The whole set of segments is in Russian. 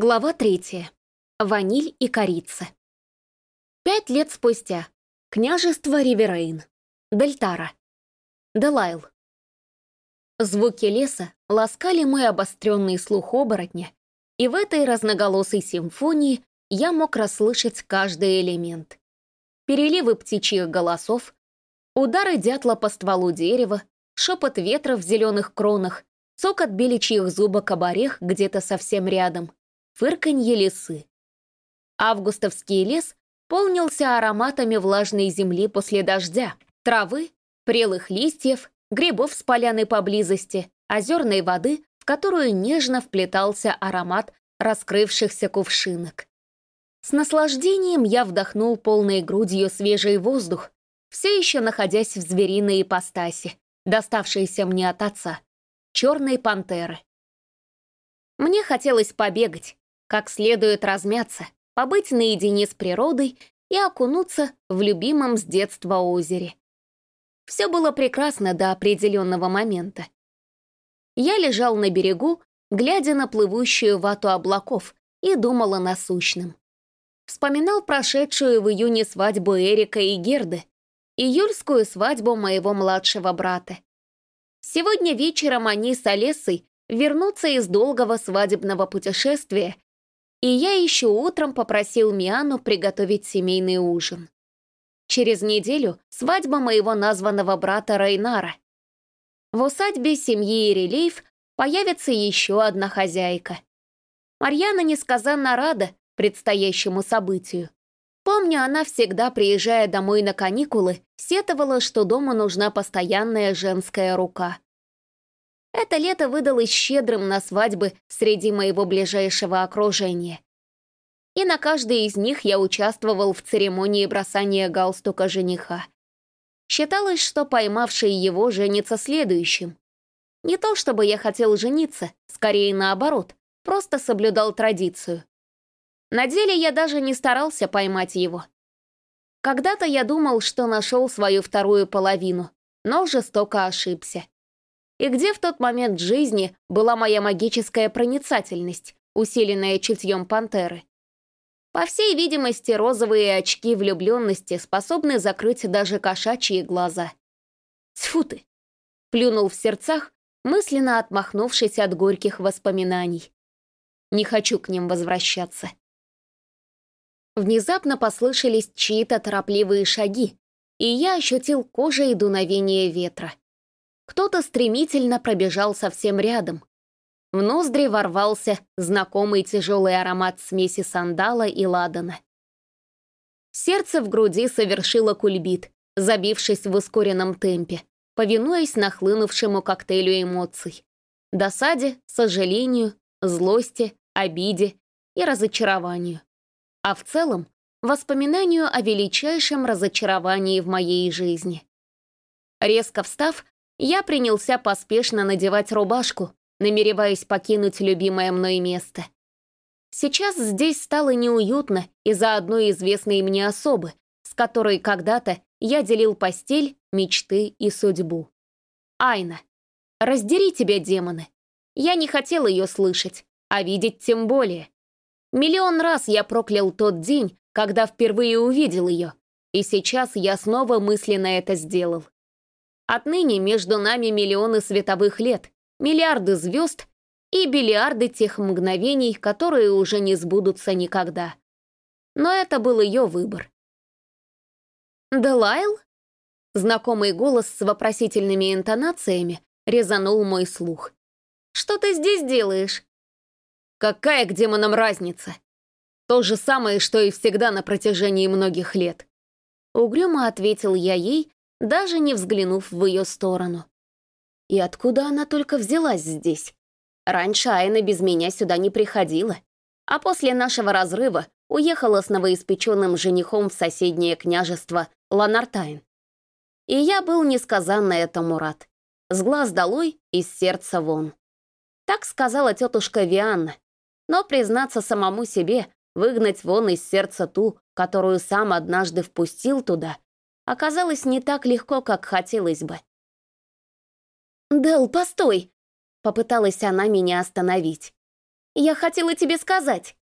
Глава третья. Ваниль и корица. Пять лет спустя. Княжество Риверейн. Дельтара. Делайл. Звуки леса ласкали мой обостренный слух оборотня, и в этой разноголосой симфонии я мог расслышать каждый элемент. Переливы птичьих голосов, удары дятла по стволу дерева, шепот ветра в зеленых кронах, цокот беличьих зубок об орех где-то совсем рядом — фырканье лисы. Августовский лес полнился ароматами влажной земли после дождя, травы, прелых листьев, грибов с поляны поблизости, озерной воды, в которую нежно вплетался аромат раскрывшихся кувшинок. С наслаждением я вдохнул полной грудью свежий воздух, все еще находясь в звериной ипостаси, доставшейся мне от отца, черной пантеры. Мне хотелось побегать, как следует размяться, побыть наедине с природой и окунуться в любимом с детства озере. Все было прекрасно до определенного момента. Я лежал на берегу, глядя на плывущую вату облаков, и думал о насущном. Вспоминал прошедшую в июне свадьбу Эрика и Герды, июльскую свадьбу моего младшего брата. Сегодня вечером они с Олесой вернутся из долгого свадебного путешествия и я еще утром попросил Миану приготовить семейный ужин. Через неделю свадьба моего названного брата Рейнара. В усадьбе семьи Ирелеев появится еще одна хозяйка. Марьяна несказанно рада предстоящему событию. Помню, она всегда, приезжая домой на каникулы, сетовала, что дому нужна постоянная женская рука. Это лето выдалось щедрым на свадьбы среди моего ближайшего окружения. И на каждой из них я участвовал в церемонии бросания галстука жениха. Считалось, что поймавший его женится следующим. Не то чтобы я хотел жениться, скорее наоборот, просто соблюдал традицию. На деле я даже не старался поймать его. Когда-то я думал, что нашел свою вторую половину, но жестоко ошибся. И где в тот момент жизни была моя магическая проницательность, усиленная чутьем пантеры? По всей видимости, розовые очки влюбленности способны закрыть даже кошачьи глаза. Тьфу ты! Плюнул в сердцах, мысленно отмахнувшись от горьких воспоминаний. Не хочу к ним возвращаться. Внезапно послышались чьи-то торопливые шаги, и я ощутил кожей дуновение ветра. Кто-то стремительно пробежал совсем рядом. В ноздри ворвался знакомый тяжелый аромат смеси сандала и ладана. Сердце в груди совершило кульбит, забившись в ускоренном темпе, повинуясь нахлынувшему коктейлю эмоций. Досаде, сожалению, злости, обиде и разочарованию. А в целом, воспоминанию о величайшем разочаровании в моей жизни. Резко встав, я принялся поспешно надевать рубашку, намереваясь покинуть любимое мной место. Сейчас здесь стало неуютно из-за одной известной мне особы, с которой когда-то я делил постель, мечты и судьбу. Айна. Раздери тебя, демоны. Я не хотел ее слышать, а видеть тем более. Миллион раз я проклял тот день, когда впервые увидел ее, и сейчас я снова мысленно это сделал. Отныне между нами миллионы световых лет, миллиарды звезд и бильярды тех мгновений, которые уже не сбудутся никогда. Но это был ее выбор. «Делайл?» Знакомый голос с вопросительными интонациями резанул мой слух. «Что ты здесь делаешь?» «Какая к демонам разница?» «То же самое, что и всегда на протяжении многих лет». Угрюмо ответил я ей, даже не взглянув в ее сторону. И откуда она только взялась здесь? Раньше Айна без меня сюда не приходила, а после нашего разрыва уехала с новоиспеченным женихом в соседнее княжество Ланартайн. И я был несказанно этому рад. С глаз долой, из сердца вон. Так сказала тетушка Вианна. Но признаться самому себе, выгнать вон из сердца ту, которую сам однажды впустил туда, оказалось не так легко, как хотелось бы. «Дел, постой!» — попыталась она меня остановить. Я хотела тебе сказать».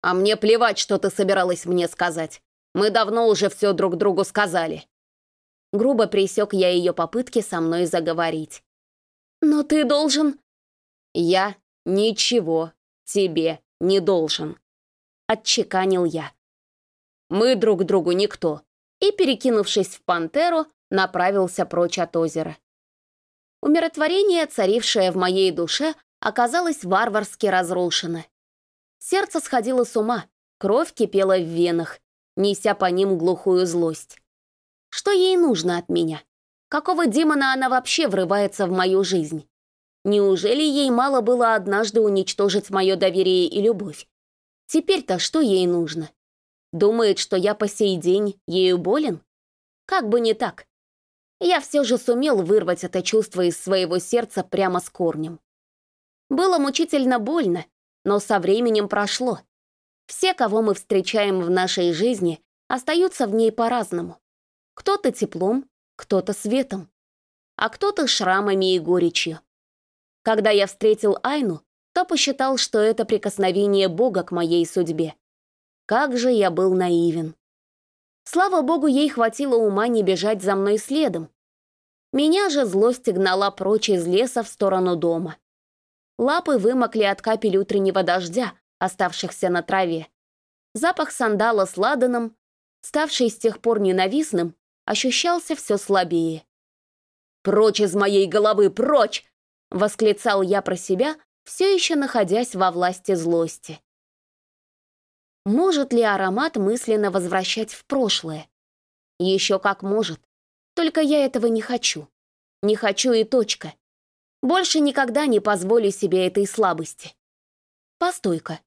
«А мне плевать, что ты собиралась мне сказать. Мы давно уже все друг другу сказали». Грубо пресек я ее попытки со мной заговорить. «Но ты должен...» «Я ничего тебе не должен», — отчеканил я. «Мы друг другу никто», и, перекинувшись в пантеру, направился прочь от озера. Умиротворение, царившее в моей душе, оказалось варварски разрушено. Сердце сходило с ума, кровь кипела в венах, неся по ним глухую злость. Что ей нужно от меня? Какого демона она вообще врывается в мою жизнь? Неужели ей мало было однажды уничтожить мое доверие и любовь? Теперь-то что ей нужно? Думает, что я по сей день ею болен? Как бы не так я все же сумел вырвать это чувство из своего сердца прямо с корнем. Было мучительно больно, но со временем прошло. Все, кого мы встречаем в нашей жизни, остаются в ней по-разному. Кто-то теплом, кто-то светом, а кто-то шрамами и горечью. Когда я встретил Айну, то посчитал, что это прикосновение Бога к моей судьбе. Как же я был наивен. Слава богу, ей хватило ума не бежать за мной следом, меня же злость гнала прочь из леса в сторону дома. Лапы вымокли от капель утреннего дождя, оставшихся на траве. Запах сандала с ладаном, ставший с тех пор ненавистным, ощущался все слабее. «Прочь из моей головы, прочь!» — восклицал я про себя, все еще находясь во власти злости. Может ли аромат мысленно возвращать в прошлое? Еще как может. Только я этого не хочу. Не хочу и точка. Больше никогда не позволю себе этой слабости. Постой-ка.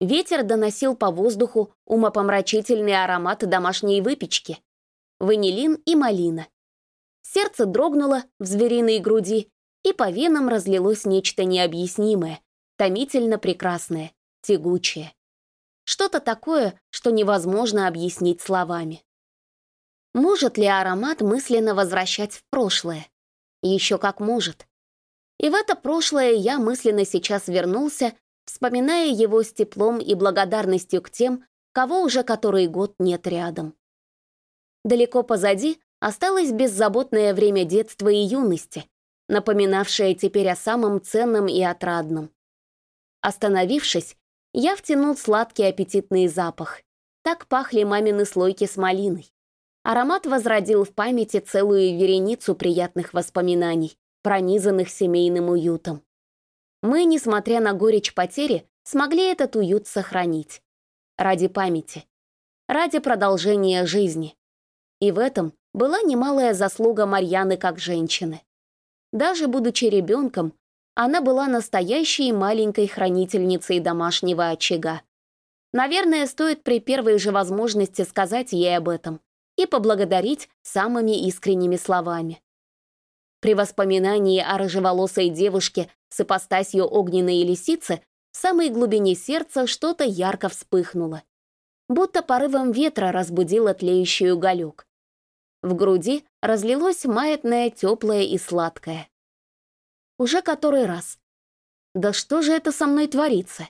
Ветер доносил по воздуху умопомрачительный аромат домашней выпечки. Ванилин и малина. Сердце дрогнуло в звериной груди, и по венам разлилось нечто необъяснимое, томительно прекрасное, тягучее. Что-то такое, что невозможно объяснить словами. Может ли аромат мысленно возвращать в прошлое? Еще как может. И в это прошлое я мысленно сейчас вернулся, вспоминая его с теплом и благодарностью к тем, кого уже который год нет рядом. Далеко позади осталось беззаботное время детства и юности, напоминавшее теперь о самом ценном и отрадном. Остановившись, я втянул сладкий аппетитный запах. Так пахли мамины слойки с малиной. Аромат возродил в памяти целую вереницу приятных воспоминаний, пронизанных семейным уютом. Мы, несмотря на горечь потери, смогли этот уют сохранить. Ради памяти. Ради продолжения жизни. И в этом была немалая заслуга Марьяны как женщины. Даже будучи ребенком, она была настоящей маленькой хранительницей домашнего очага. Наверное, стоит при первой же возможности сказать ей об этом и поблагодарить самыми искренними словами. При воспоминании о рыжеволосой девушке с ипостасью огненной лисицы в самой глубине сердца что-то ярко вспыхнуло. Будто порывом ветра разбудил тлеющий уголек. В груди разлилось маятное, теплое и сладкое. Уже который раз. Да что же это со мной творится?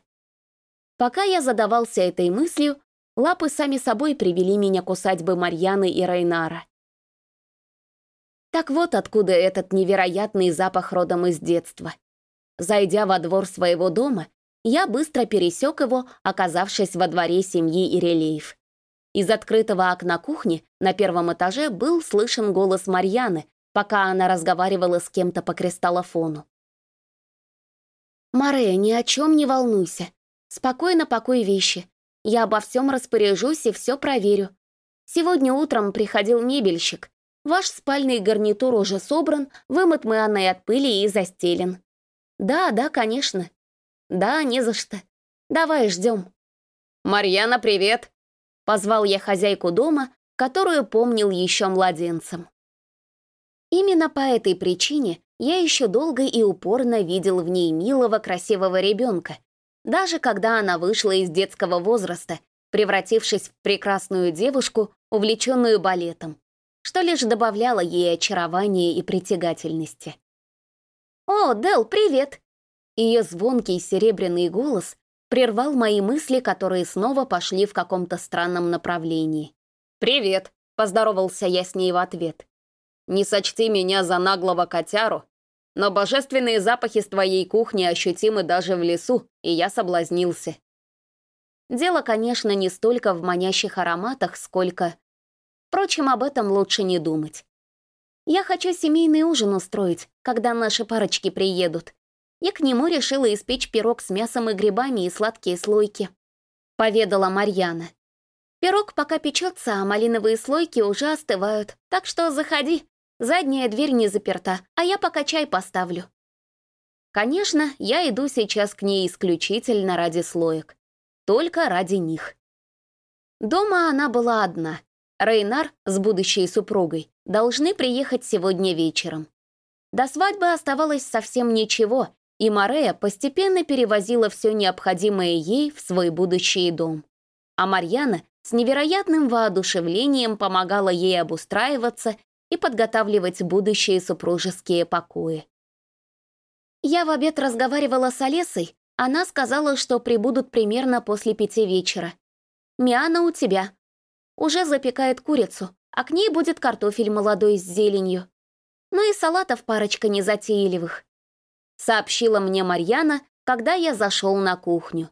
Пока я задавался этой мыслью, Лапы сами собой привели меня к усадьбе Марьяны и Рейнара. Так вот откуда этот невероятный запах родом из детства. Зайдя во двор своего дома, я быстро пересек его, оказавшись во дворе семьи Ирелеев. Из открытого окна кухни на первом этаже был слышен голос Марьяны, пока она разговаривала с кем-то по кристаллофону. «Маре, ни о чем не волнуйся. Спокойно пакуй вещи. Я обо всем распоряжусь и все проверю. Сегодня утром приходил мебельщик. Ваш спальный гарнитур уже собран, вымыт мы Анной от пыли и застелен. Да, да, конечно. Да, не за что. Давай, ждем. «Марьяна, привет!» Позвал я хозяйку дома, которую помнил еще младенцем. Именно по этой причине я еще долго и упорно видел в ней милого, красивого ребенка, даже когда она вышла из детского возраста, превратившись в прекрасную девушку, увлеченную балетом, что лишь добавляло ей очарования и притягательности. «О, Дел, привет!» Ее звонкий серебряный голос прервал мои мысли, которые снова пошли в каком-то странном направлении. «Привет», — поздоровался я с ней в ответ. «Не сочти меня за наглого котяру, но божественные запахи с твоей кухни ощутимы даже в лесу, и я соблазнился». Дело, конечно, не столько в манящих ароматах, сколько... Впрочем, об этом лучше не думать. Я хочу семейный ужин устроить, когда наши парочки приедут. Я к нему решила испечь пирог с мясом и грибами и сладкие слойки. Поведала Марьяна. Пирог пока печется, а малиновые слойки уже остывают, так что заходи. Задняя дверь не заперта, а я пока чай поставлю. Конечно, я иду сейчас к ней исключительно ради слоек только ради них. Дома она была одна. Рейнар с будущей супругой должны приехать сегодня вечером. До свадьбы оставалось совсем ничего, и Марея постепенно перевозила все необходимое ей в свой будущий дом. А Марьяна с невероятным воодушевлением помогала ей обустраиваться и подготавливать будущие супружеские покои. Я в обед разговаривала с Олесой, она сказала, что прибудут примерно после пяти вечера. «Миана у тебя. Уже запекает курицу, а к ней будет картофель молодой с зеленью. Ну и салатов парочка незатейливых», — сообщила мне Марьяна, когда я зашел на кухню.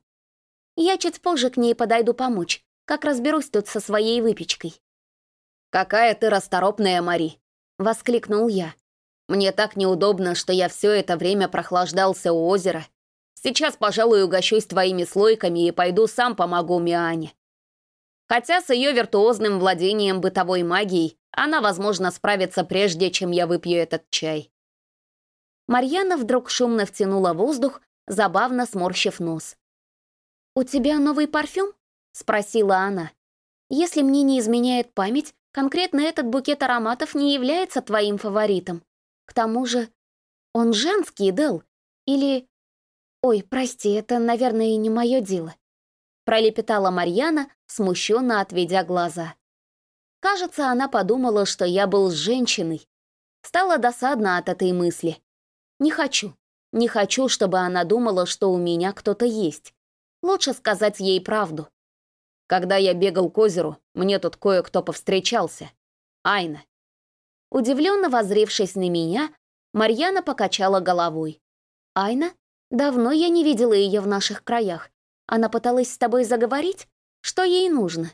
«Я чуть позже к ней подойду помочь, как разберусь тут со своей выпечкой». «Какая ты расторопная, Мари!» — воскликнул я. «Мне так неудобно, что я все это время прохлаждался у озера Сейчас, пожалуй, угощусь твоими слойками и пойду сам помогу Миане. Хотя с ее виртуозным владением бытовой магией она, возможно, справится прежде, чем я выпью этот чай. Марьяна вдруг шумно втянула воздух, забавно сморщив нос. «У тебя новый парфюм?» — спросила она. «Если мне не изменяет память, конкретно этот букет ароматов не является твоим фаворитом. К тому же он женский, Дел. Или «Ой, прости, это, наверное, и не мое дело», — пролепетала Марьяна, смущенно отведя глаза. Кажется, она подумала, что я был с женщиной. Стало досадно от этой мысли. Не хочу. Не хочу, чтобы она думала, что у меня кто-то есть. Лучше сказать ей правду. Когда я бегал к озеру, мне тут кое-кто повстречался. Айна. Удивленно возревшись на меня, Марьяна покачала головой. «Айна? Давно я не видела ее в наших краях. Она пыталась с тобой заговорить? Что ей нужно?»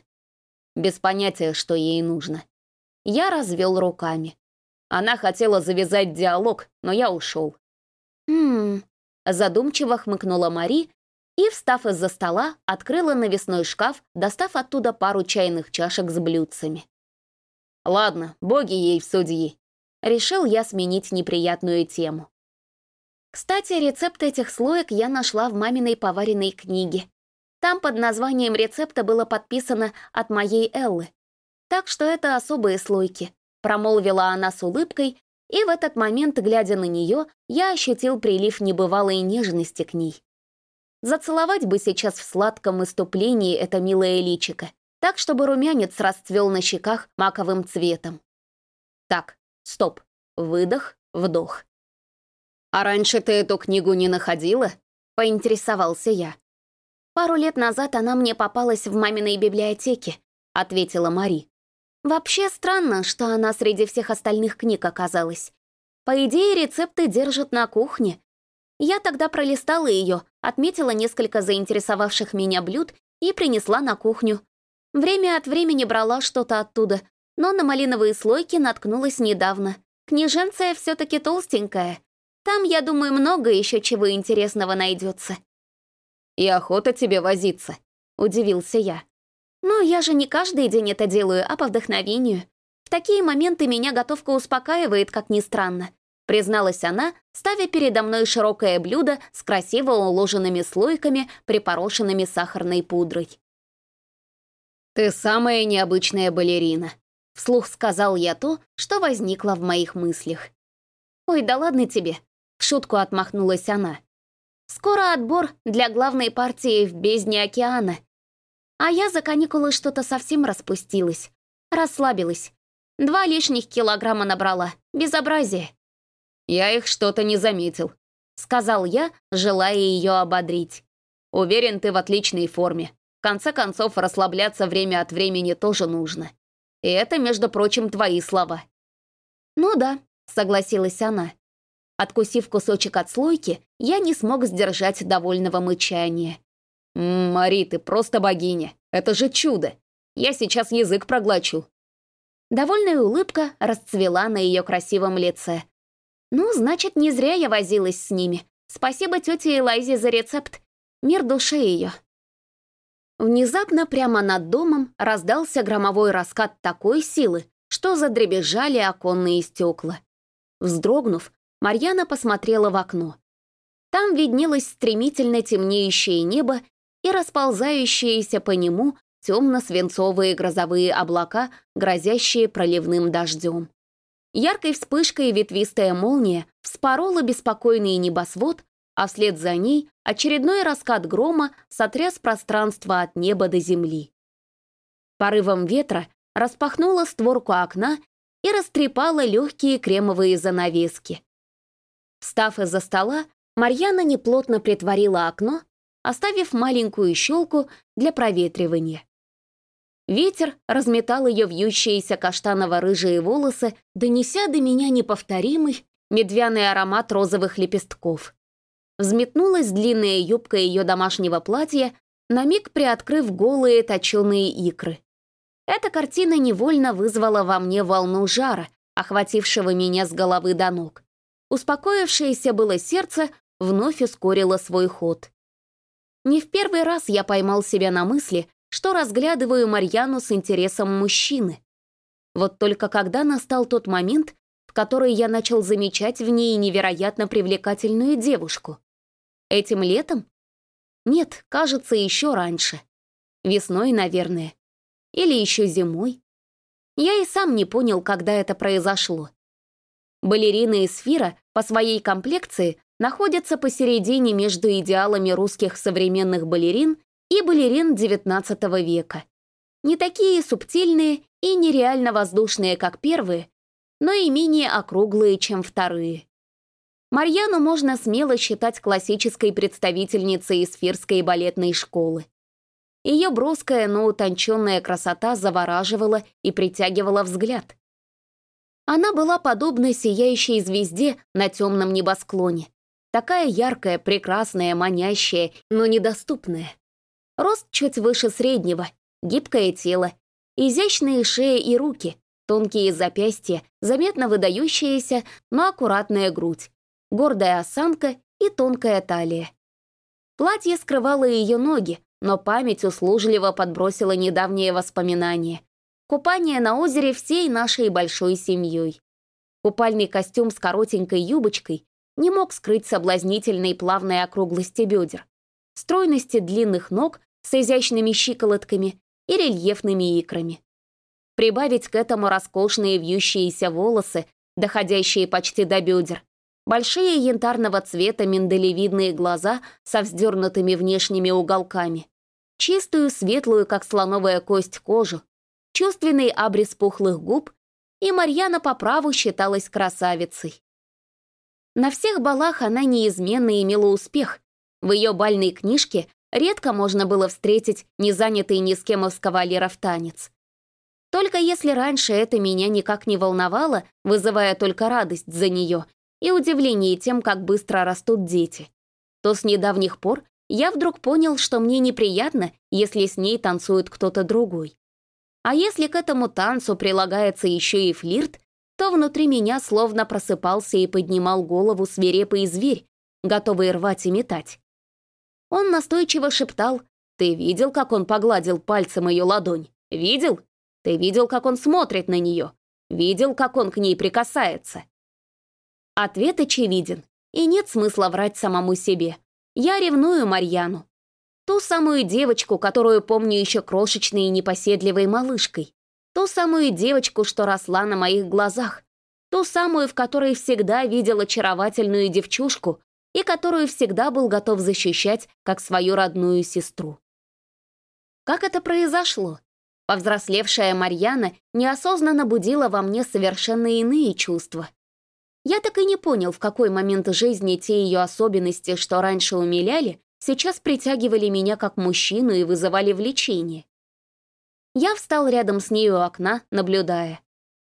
Без понятия, что ей нужно. Я развел руками. Она хотела завязать диалог, но я ушел. «Хм...» — задумчиво хмыкнула Мари и, встав из-за стола, открыла навесной шкаф, достав оттуда пару чайных чашек с блюдцами. «Ладно, боги ей в судьи». Решил я сменить неприятную тему. Кстати, рецепт этих слоек я нашла в маминой поваренной книге. Там под названием рецепта было подписано от моей Эллы. Так что это особые слойки, промолвила она с улыбкой, и в этот момент, глядя на нее, я ощутил прилив небывалой нежности к ней. Зацеловать бы сейчас в сладком иступлении это милое личико, так, чтобы румянец расцвел на щеках маковым цветом. Так, стоп, выдох, вдох. «А раньше ты эту книгу не находила?» — поинтересовался я. «Пару лет назад она мне попалась в маминой библиотеке», — ответила Мари. «Вообще странно, что она среди всех остальных книг оказалась. По идее, рецепты держат на кухне. Я тогда пролистала ее, отметила несколько заинтересовавших меня блюд и принесла на кухню. Время от времени брала что-то оттуда, но на малиновые слойки наткнулась недавно. Княженция все-таки толстенькая, там, я думаю, много еще чего интересного найдется. «И охота тебе возиться», — удивился я. «Ну, я же не каждый день это делаю, а по вдохновению. В такие моменты меня готовка успокаивает, как ни странно», — призналась она, ставя передо мной широкое блюдо с красиво уложенными слойками, припорошенными сахарной пудрой. «Ты самая необычная балерина», — вслух сказал я то, что возникло в моих мыслях. «Ой, да ладно тебе», шутку отмахнулась она. «Скоро отбор для главной партии в бездне океана. А я за каникулы что-то совсем распустилась. Расслабилась. Два лишних килограмма набрала. Безобразие». «Я их что-то не заметил», — сказал я, желая ее ободрить. «Уверен, ты в отличной форме. В конце концов, расслабляться время от времени тоже нужно. И это, между прочим, твои слова». «Ну да», — согласилась она. Откусив кусочек от слойки, я не смог сдержать довольного мычания. «Мари, ты просто богиня. Это же чудо. Я сейчас язык проглочу». Довольная улыбка расцвела на ее красивом лице. «Ну, значит, не зря я возилась с ними. Спасибо тете Элайзе за рецепт. Мир душе ее». Внезапно прямо над домом раздался громовой раскат такой силы, что задребезжали оконные стекла. Вздрогнув, Марьяна посмотрела в окно. Там виднелось стремительно темнеющее небо и расползающиеся по нему темно-свинцовые грозовые облака, грозящие проливным дождем. Яркой вспышкой ветвистая молния вспорола беспокойный небосвод, а вслед за ней очередной раскат грома сотряс пространство от неба до земли. Порывом ветра распахнула створку окна и растрепала легкие кремовые занавески. Встав из-за стола, Марьяна неплотно притворила окно, оставив маленькую щелку для проветривания. Ветер разметал ее вьющиеся каштаново-рыжие волосы, донеся до меня неповторимый медвяный аромат розовых лепестков. Взметнулась длинная юбка ее домашнего платья, на миг приоткрыв голые точеные икры. Эта картина невольно вызвала во мне волну жара, охватившего меня с головы до ног. Успокоившееся было сердце вновь ускорило свой ход. Не в первый раз я поймал себя на мысли, что разглядываю Марьяну с интересом мужчины. Вот только когда настал тот момент, в который я начал замечать в ней невероятно привлекательную девушку? Этим летом? Нет, кажется, еще раньше. Весной, наверное. Или еще зимой. Я и сам не понял, когда это произошло. Балерины из Сфира по своей комплекции находятся посередине между идеалами русских современных балерин и балерин XIX века. Не такие субтильные и нереально воздушные, как первые, но и менее округлые, чем вторые. Марьяну можно смело считать классической представительницей эсфирской балетной школы. Ее броская, но утонченная красота завораживала и притягивала взгляд. Она была подобна сияющей звезде на темном небосклоне. Такая яркая, прекрасная, манящая, но недоступная. Рост чуть выше среднего, гибкое тело, изящные шеи и руки, тонкие запястья, заметно выдающиеся, но аккуратная грудь, гордая осанка и тонкая талия. Платье скрывало ее ноги, но память услужливо подбросила недавние воспоминания. Купание на озере всей нашей большой семьей. Купальный костюм с коротенькой юбочкой не мог скрыть соблазнительной плавной округлости бедер стройности длинных ног с изящными щиколотками и рельефными икрами. Прибавить к этому роскошные вьющиеся волосы, доходящие почти до бедер, большие янтарного цвета миндалевидные глаза со вздернутыми внешними уголками, чистую, светлую, как слоновая кость, кожу, чувственный абрис пухлых губ, и Марьяна по праву считалась красавицей. На всех балах она неизменно имела успех, в ее бальной книжке редко можно было встретить незанятый ни с кем из кавалеров танец. Только если раньше это меня никак не волновало, вызывая только радость за нее и удивление тем, как быстро растут дети, то с недавних пор я вдруг понял, что мне неприятно, если с ней танцует кто-то другой. А если к этому танцу прилагается еще и флирт, то внутри меня словно просыпался и поднимал голову свирепый зверь, готовый рвать и метать. Он настойчиво шептал. «Ты видел, как он погладил пальцем ее ладонь? Видел? Ты видел, как он смотрит на нее? Видел, как он к ней прикасается?» Ответ очевиден, и нет смысла врать самому себе. Я ревную Марьяну. Ту самую девочку, которую помню еще крошечной и непоседливой малышкой. Ту самую девочку, что росла на моих глазах. Ту самую, в которой всегда видел очаровательную девчушку, и которую всегда был готов защищать как свою родную сестру. Как это произошло? Повзрослевшая Марьяна неосознанно будила во мне совершенно иные чувства. Я так и не понял, в какой момент жизни те ее особенности, что раньше умиляли, сейчас притягивали меня как мужчину и вызывали влечение. Я встал рядом с ней у окна, наблюдая.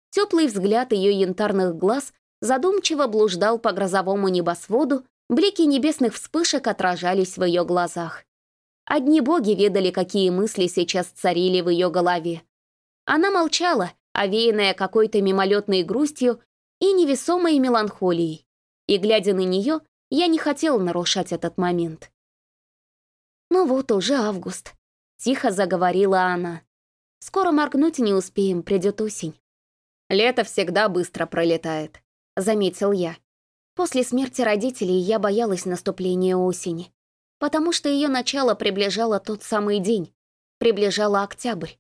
Теплый взгляд ее янтарных глаз задумчиво блуждал по грозовому небосводу, блики небесных вспышек отражались в ее глазах. Одни боги ведали, какие мысли сейчас царили в ее голове. Она молчала, овеянная какой-то мимолетной грустью и невесомой меланхолией. И, глядя на нее, я не хотел нарушать этот момент. «Ну вот уже август», — тихо заговорила она. «Скоро моргнуть не успеем, придет осень». «Лето всегда быстро пролетает», — заметил я. После смерти родителей я боялась наступления осени, потому что ее начало приближало тот самый день, приближало октябрь.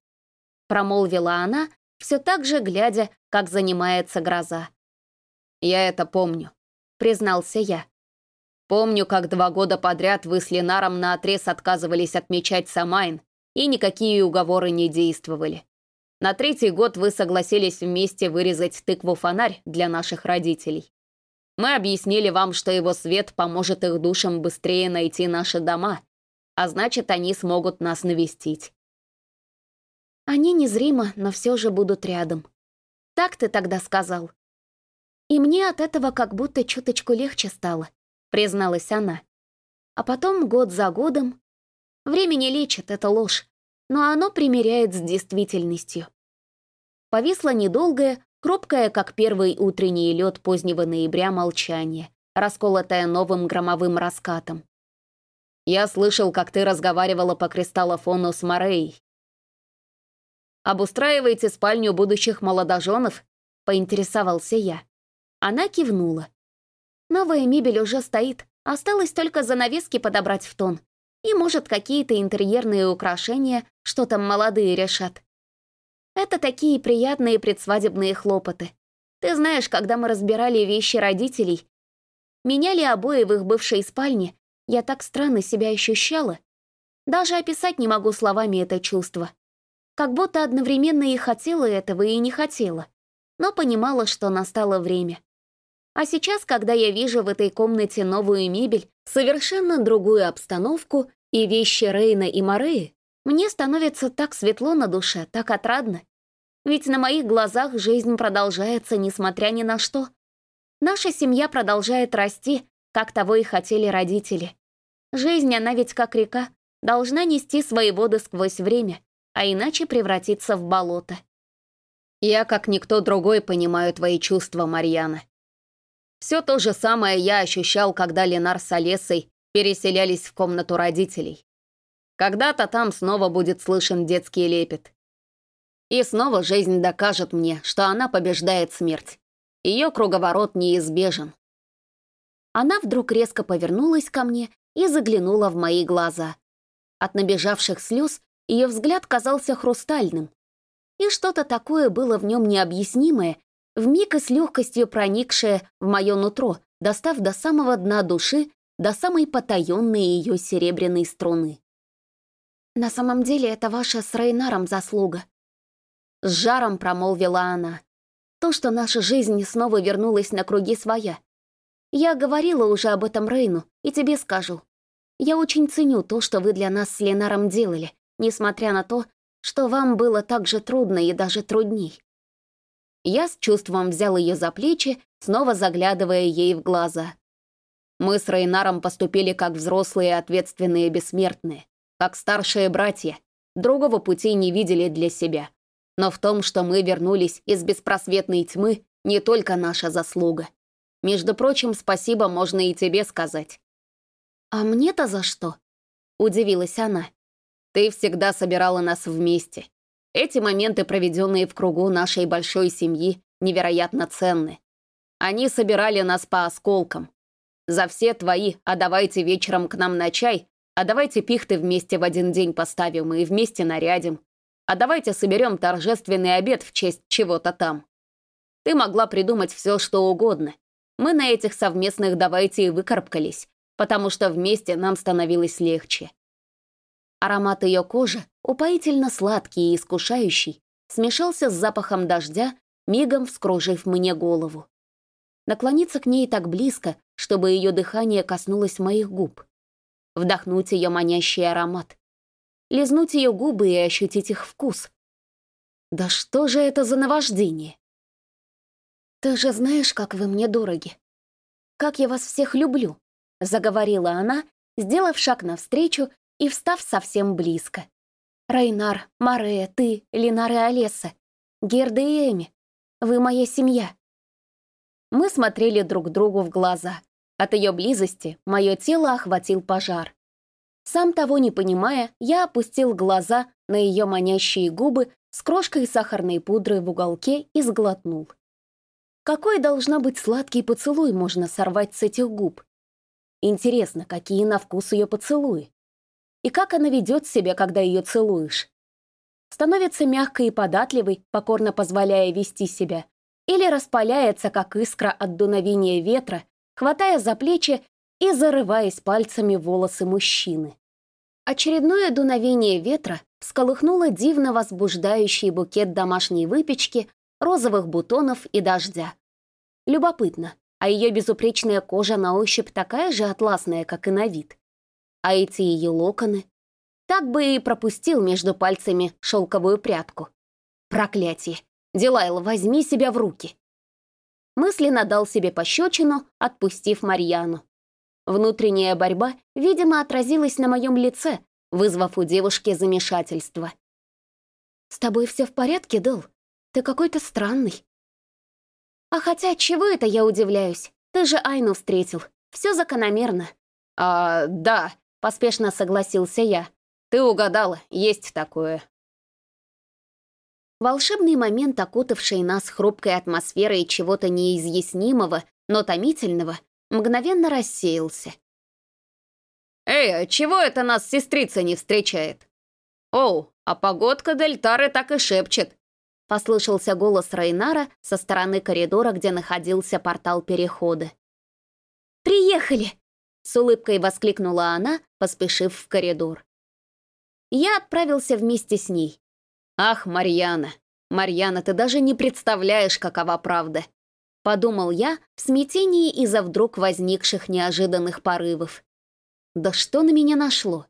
Промолвила она, все так же глядя, как занимается гроза. «Я это помню», — признался я. «Помню, как два года подряд вы с Ленаром наотрез отказывались отмечать Самайн, и никакие уговоры не действовали. На третий год вы согласились вместе вырезать тыкву-фонарь для наших родителей. Мы объяснили вам, что его свет поможет их душам быстрее найти наши дома, а значит, они смогут нас навестить. Они незримо, но все же будут рядом. Так ты тогда сказал. И мне от этого как будто чуточку легче стало, призналась она. А потом год за годом... Время не лечит, это ложь, но оно примеряет с действительностью. Повисло недолгое, хрупкое, как первый утренний лед позднего ноября, молчание, расколотое новым громовым раскатом. «Я слышал, как ты разговаривала по кристаллофону с Морей». «Обустраиваете спальню будущих молодоженов?» — поинтересовался я. Она кивнула. Новая мебель уже стоит, осталось только занавески подобрать в тон. И, может, какие-то интерьерные украшения, что там молодые решат. Это такие приятные предсвадебные хлопоты. Ты знаешь, когда мы разбирали вещи родителей, меняли обои в их бывшей спальне, я так странно себя ощущала. Даже описать не могу словами это чувство. Как будто одновременно и хотела этого, и не хотела. Но понимала, что настало время. А сейчас, когда я вижу в этой комнате новую мебель, совершенно другую обстановку и вещи Рейна и Мореи, мне становится так светло на душе, так отрадно. Ведь на моих глазах жизнь продолжается, несмотря ни на что. Наша семья продолжает расти, как того и хотели родители. Жизнь, она ведь как река, должна нести свои воды сквозь время, а иначе превратиться в болото. Я, как никто другой, понимаю твои чувства, Марьяна. Все то же самое я ощущал, когда Ленар с Олесой переселялись в комнату родителей. Когда-то там снова будет слышен детский лепет. И снова жизнь докажет мне, что она побеждает смерть. Ее круговорот неизбежен. Она вдруг резко повернулась ко мне и заглянула в мои глаза. От набежавших слез ее взгляд казался хрустальным. И что-то такое было в нем необъяснимое, вмиг и с легкостью проникшее в мое нутро, достав до самого дна души, до самой потаенной ее серебряной струны. «На самом деле это ваша с Рейнаром заслуга», — с жаром промолвила она. «То, что наша жизнь снова вернулась на круги своя. Я говорила уже об этом Рейну, и тебе скажу. Я очень ценю то, что вы для нас с Ленаром делали, несмотря на то, что вам было так же трудно и даже трудней. Я с чувством взял ее за плечи, снова заглядывая ей в глаза. Мы с Рейнаром поступили как взрослые ответственные бессмертные, как старшие братья. Другого пути не видели для себя. Но в том, что мы вернулись из беспросветной тьмы, не только наша заслуга. Между прочим, спасибо можно и тебе сказать. «А мне-то за что?» — удивилась она. «Ты всегда собирала нас вместе, эти моменты, проведенные в кругу нашей большой семьи, невероятно ценны. Они собирали нас по осколкам. За все твои «а давайте вечером к нам на чай», «а давайте пихты вместе в один день поставим и вместе нарядим», «а давайте соберем торжественный обед в честь чего-то там». Ты могла придумать все, что угодно. Мы на этих совместных «давайте» и выкарабкались, потому что вместе нам становилось легче. Аромат ее кожи, упоительно сладкий и искушающий, смешался с запахом дождя, мигом вскружив мне голову. наклониться к ней так близко, чтобы ее дыхание коснулось моих губ. Вдохнуть ее манящий аромат. Лизнуть ее губы и ощутить их вкус. Да что же это за наваждение? «Ты же знаешь, как вы мне дороги. Как я вас всех люблю», — заговорила она, сделав шаг навстречу и встав совсем близко. «Райнар, Марея, ты, Линар и Олеса, Герда и Эми, вы моя семья». Мы смотрели друг другу в глаза. От ее близости мое тело охватил пожар. Сам того не понимая, я опустил глаза на ее манящие губы с крошкой сахарной пудры в уголке и сглотнул. Какой должна быть сладкий поцелуй можно сорвать с этих губ? Интересно, какие на вкус ее поцелуи? И как она ведет себя, когда ее целуешь? Становится мягкой и податливой, покорно позволяя вести себя, или распаляется, как искра от дуновения ветра, хватая за плечи и зарываясь пальцами волосы мужчины. Очередное дуновение ветра всколыхнуло дивно возбуждающий букет домашней выпечки розовых бутонов и дождя. Любопытно, а ее безупречная кожа на ощупь такая же атласная, как и на вид. А эти ее локоны? Так бы и пропустил между пальцами шелковую прядку. Проклятие! Дилайл, возьми себя в руки. Мысленно дал себе пощечину, отпустив Марьяну. Внутренняя борьба, видимо, отразилась на моем лице, вызвав у девушки замешательство. «С тобой все в порядке, Дэл?» Ты какой-то странный. А хотя, чего это я удивляюсь? Ты же Айну встретил. Все закономерно. А, да, поспешно согласился я. Ты угадала, есть такое. Волшебный момент, окутавший нас хрупкой атмосферой чего-то неизъяснимого, но томительного, мгновенно рассеялся. «Эй, а чего это нас сестрица не встречает?» «Оу, а погодка Дельтары так и шепчет. Послышался голос Рейнара со стороны коридора, где находился портал перехода. «Приехали!» — с улыбкой воскликнула она, поспешив в коридор. Я отправился вместе с ней. «Ах, Марьяна! Марьяна, ты даже не представляешь, какова правда!» Подумал я в смятении из-за вдруг возникших неожиданных порывов. Да что на меня нашло?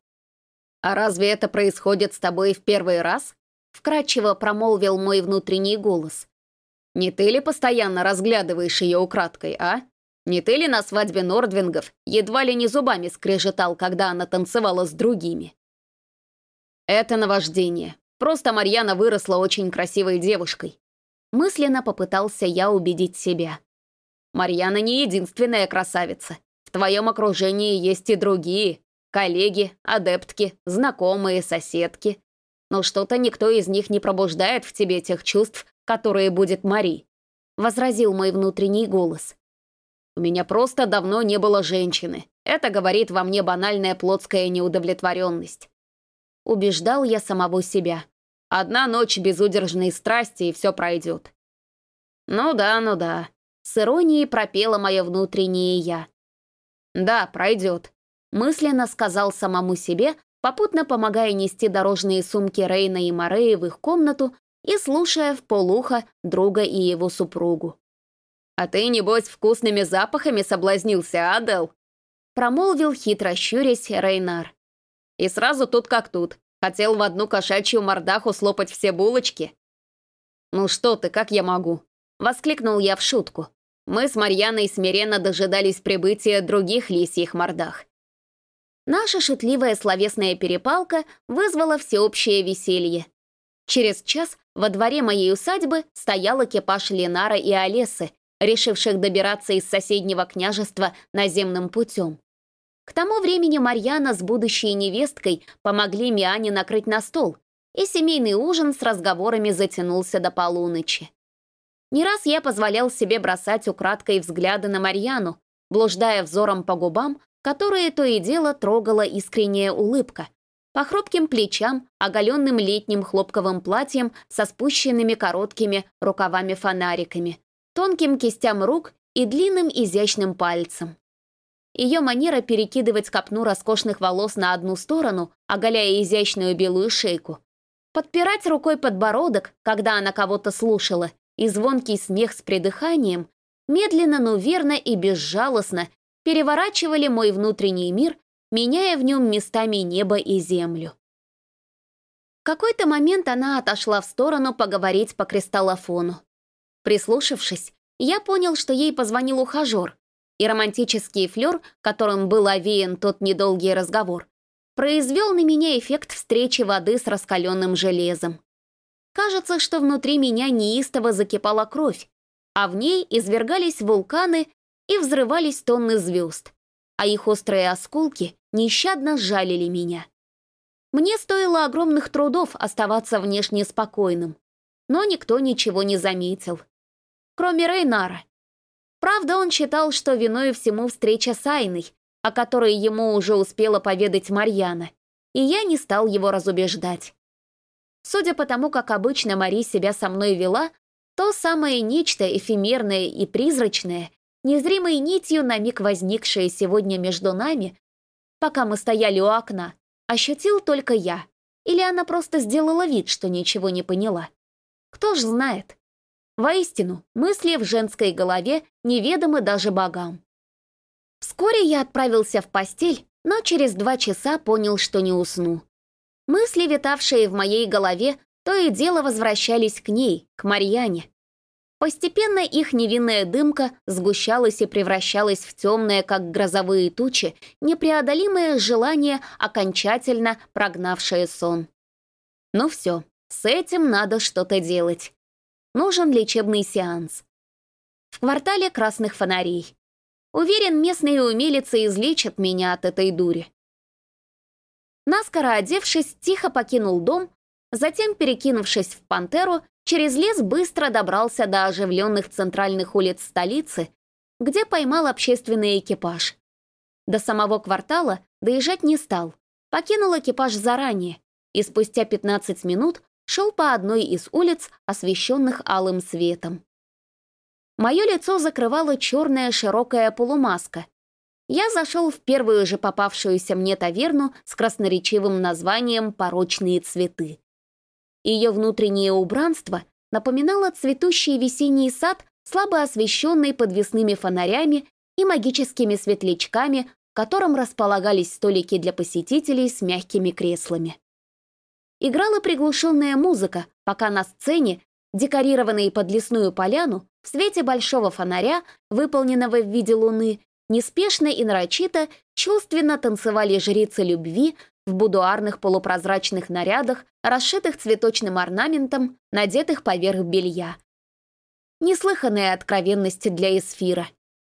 «А разве это происходит с тобой в первый раз?» вкрадчиво промолвил мой внутренний голос. «Не ты ли постоянно разглядываешь ее украдкой, а? Не ты ли на свадьбе Нордвингов едва ли не зубами скрежетал, когда она танцевала с другими?» «Это наваждение. Просто Марьяна выросла очень красивой девушкой». Мысленно попытался я убедить себя. «Марьяна не единственная красавица. В твоем окружении есть и другие. Коллеги, адептки, знакомые, соседки но что-то никто из них не пробуждает в тебе тех чувств, которые будет Мари», — возразил мой внутренний голос. «У меня просто давно не было женщины. Это говорит во мне банальная плотская неудовлетворенность». Убеждал я самого себя. Одна ночь безудержной страсти, и все пройдет. «Ну да, ну да», — с иронией пропела мое внутреннее «я». «Да, пройдет», — мысленно сказал самому себе, попутно помогая нести дорожные сумки Рейна и Мореи в их комнату и слушая в полухо друга и его супругу. «А ты, небось, вкусными запахами соблазнился, Адел?» Промолвил хитро щурясь Рейнар. «И сразу тут как тут. Хотел в одну кошачью мордаху слопать все булочки?» «Ну что ты, как я могу?» Воскликнул я в шутку. Мы с Марьяной смиренно дожидались прибытия других лисьих мордах. Наша шутливая словесная перепалка вызвала всеобщее веселье. Через час во дворе моей усадьбы стоял экипаж Ленара и Олесы, решивших добираться из соседнего княжества наземным путем. К тому времени Марьяна с будущей невесткой помогли Миане накрыть на стол, и семейный ужин с разговорами затянулся до полуночи. Не раз я позволял себе бросать украдкой взгляды на Марьяну, блуждая взором по губам, которые то и дело трогала искренняя улыбка. По хрупким плечам, оголенным летним хлопковым платьем со спущенными короткими рукавами-фонариками, тонким кистям рук и длинным изящным пальцем. Ее манера перекидывать копну роскошных волос на одну сторону, оголяя изящную белую шейку, подпирать рукой подбородок, когда она кого-то слушала, и звонкий смех с придыханием медленно, но верно и безжалостно переворачивали мой внутренний мир, меняя в нем местами небо и землю. В какой-то момент она отошла в сторону поговорить по кристаллофону. Прислушавшись, я понял, что ей позвонил ухажер, и романтический флер, которым был овеян тот недолгий разговор, произвел на меня эффект встречи воды с раскаленным железом. Кажется, что внутри меня неистово закипала кровь, а в ней извергались вулканы и взрывались тонны звезд, а их острые осколки нещадно жалили меня. Мне стоило огромных трудов оставаться внешне спокойным, но никто ничего не заметил. Кроме Рейнара. Правда, он считал, что виной всему встреча с Айной, о которой ему уже успела поведать Марьяна, и я не стал его разубеждать. Судя по тому, как обычно Мари себя со мной вела, то самое нечто эфемерное и призрачное, незримой нитью на миг возникшее сегодня между нами, пока мы стояли у окна, ощутил только я. Или она просто сделала вид, что ничего не поняла. Кто ж знает. Воистину, мысли в женской голове неведомы даже богам. Вскоре я отправился в постель, но через два часа понял, что не усну. Мысли, витавшие в моей голове, то и дело возвращались к ней, к Марьяне. Постепенно их невинная дымка сгущалась и превращалась в темное, как грозовые тучи, непреодолимое желание, окончательно прогнавшее сон. Ну все, с этим надо что-то делать. Нужен лечебный сеанс. В квартале красных фонарей. Уверен, местные умелицы излечат меня от этой дури. Наскоро одевшись, тихо покинул дом, затем, перекинувшись в пантеру, через лес быстро добрался до оживленных центральных улиц столицы, где поймал общественный экипаж. До самого квартала доезжать не стал, покинул экипаж заранее и спустя 15 минут шел по одной из улиц, освещенных алым светом. Мое лицо закрывала черная широкая полумаска, я зашел в первую же попавшуюся мне таверну с красноречивым названием «Порочные цветы». Ее внутреннее убранство напоминало цветущий весенний сад, слабо освещенный подвесными фонарями и магическими светлячками, в котором располагались столики для посетителей с мягкими креслами. Играла приглушенная музыка, пока на сцене, декорированной под лесную поляну, в свете большого фонаря, выполненного в виде луны, Неспешно и нарочито чувственно танцевали жрицы любви в будуарных полупрозрачных нарядах, расшитых цветочным орнаментом, надетых поверх белья. Неслыханная откровенность для эсфира.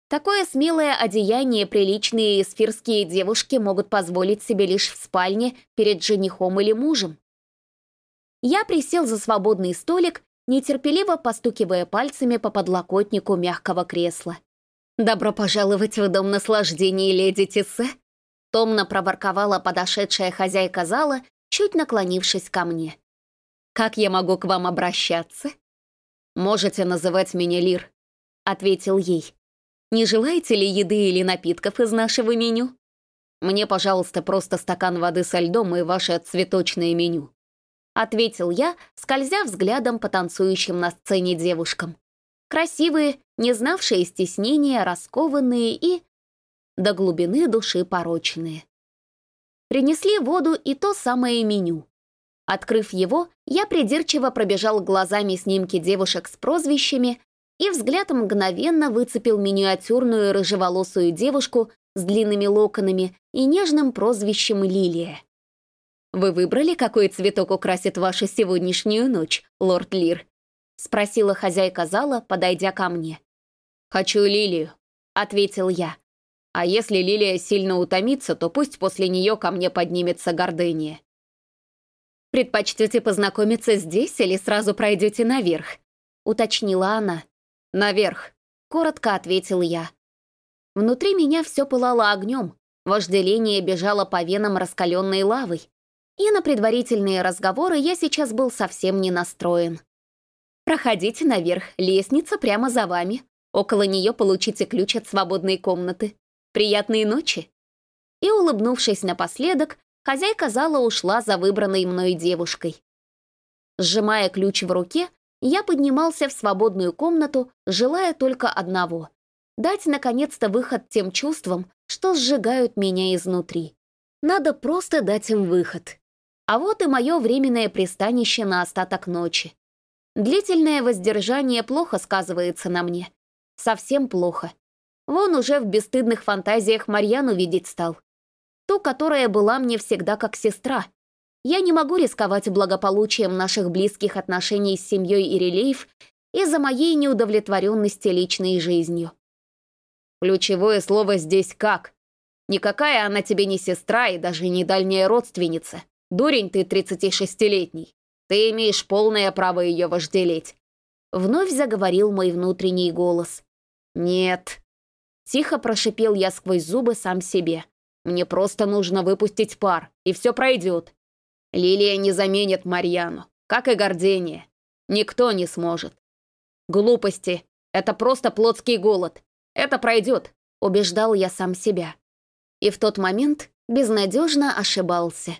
Такое смелое одеяние приличные эсфирские девушки могут позволить себе лишь в спальне перед женихом или мужем. Я присел за свободный столик, нетерпеливо постукивая пальцами по подлокотнику мягкого кресла. «Добро пожаловать в дом наслаждений, леди Тиссе!» Томно проворковала подошедшая хозяйка зала, чуть наклонившись ко мне. «Как я могу к вам обращаться?» «Можете называть меня Лир», — ответил ей. «Не желаете ли еды или напитков из нашего меню?» «Мне, пожалуйста, просто стакан воды со льдом и ваше цветочное меню», — ответил я, скользя взглядом по танцующим на сцене девушкам. Красивые, не знавшие стеснения, раскованные и до глубины души порочные. Принесли воду и то самое меню. Открыв его, я придирчиво пробежал глазами снимки девушек с прозвищами и взгляд мгновенно выцепил миниатюрную рыжеволосую девушку с длинными локонами и нежным прозвищем Лилия. «Вы выбрали, какой цветок украсит вашу сегодняшнюю ночь, лорд Лир?» — спросила хозяйка зала, подойдя ко мне. «Хочу лилию», — ответил я. «А если лилия сильно утомится, то пусть после нее ко мне поднимется гордыня». «Предпочтете познакомиться здесь или сразу пройдете наверх?» — уточнила она. «Наверх», — коротко ответил я. Внутри меня все пылало огнем, вожделение бежало по венам раскаленной лавой, и на предварительные разговоры я сейчас был совсем не настроен. Проходите наверх, лестница прямо за вами. Около нее получите ключ от свободной комнаты. Приятной ночи!» И, улыбнувшись напоследок, хозяйка зала ушла за выбранной мной девушкой. Сжимая ключ в руке, Я поднимался в свободную комнату, желая только одного — дать, наконец-то, выход тем чувствам, что сжигают меня изнутри. Надо просто дать им выход. А вот и мое временное пристанище на остаток ночи. Длительное воздержание плохо сказывается на мне. Совсем плохо. Вон уже в бесстыдных фантазиях Марьяну видеть стал. Ту, которая была мне всегда как сестра. Я не могу рисковать благополучием наших близких отношений с семьей Ирелеев из-за моей неудовлетворенности личной жизнью. Ключевое слово здесь «как». Никакая она тебе не сестра и даже не дальняя родственница. Дурень ты 36-летний. Ты имеешь полное право ее вожделеть. Вновь заговорил мой внутренний голос. «Нет». Тихо прошипел я сквозь зубы сам себе. «Мне просто нужно выпустить пар, и все пройдет. Лилия не заменит Марьяну, как и Гордение. Никто не сможет. Глупости. Это просто плотский голод. Это пройдет», — убеждал я сам себя. И в тот момент безнадежно ошибался.